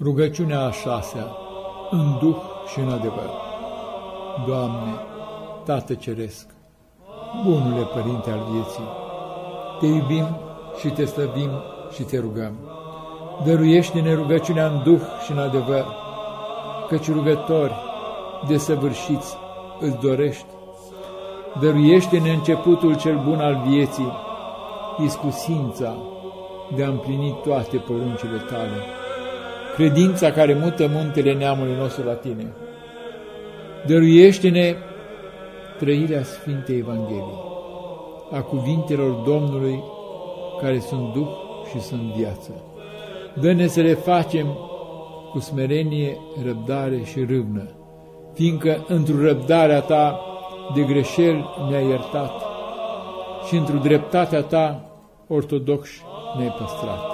Rugăciunea a șasea, în duh și în adevăr. Doamne, Tată Ceresc, Bunule Părinte al vieții, Te iubim și Te slăbim și Te rugăm. Dăruiește-ne rugăciunea în duh și în adevăr, căci rugători desăvârșiți îți dorești. Dăruiește-ne începutul cel bun al vieții, iscusința de a împlini toate poruncile Tale credința care mută muntele neamului nostru la Tine. Dăruiește-ne trăirea Sfintei Evangheliei, a cuvintelor Domnului care sunt Duh și sunt viață. Dă-ne să le facem cu smerenie, răbdare și râvnă, fiindcă într-o răbdarea Ta de greșeli ne-ai iertat și într-o dreptatea Ta ortodox ne-ai păstrat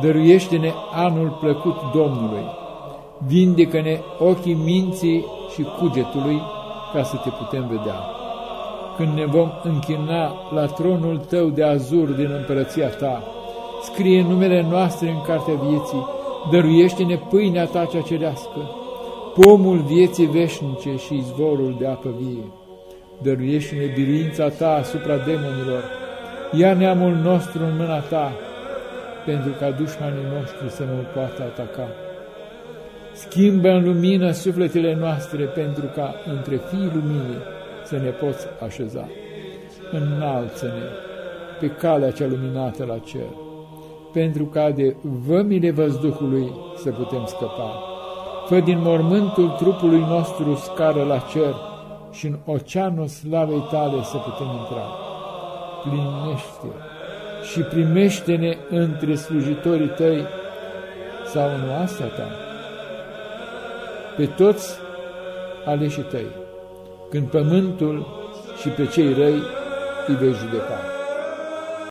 dăruiește-ne anul plăcut Domnului, vindecă-ne ochii minții și cugetului ca să te putem vedea. Când ne vom închina la tronul tău de azur din împărăția ta, scrie numele noastre în cartea vieții, dăruiește-ne pâinea ta cea cerească, pomul vieții veșnice și izvorul de apă vie. Dăruiește-ne biruința ta asupra demonilor, ia neamul nostru în mâna ta, pentru ca dușmanii noștri să nu poată ataca. Schimbă în lumină sufletele noastre pentru ca între fiii luminii să ne poți așeza. Înalță-ne pe calea cea luminată la cer, pentru ca de vămile văzduhului să putem scăpa. Fă din mormântul trupului nostru scară la cer și în oceanul slavei tale să putem intra. Plinește și primește-ne între slujitorii tăi sau în oastea ta, pe toți aleșii tăi, când pământul și pe cei răi îi vei judeca.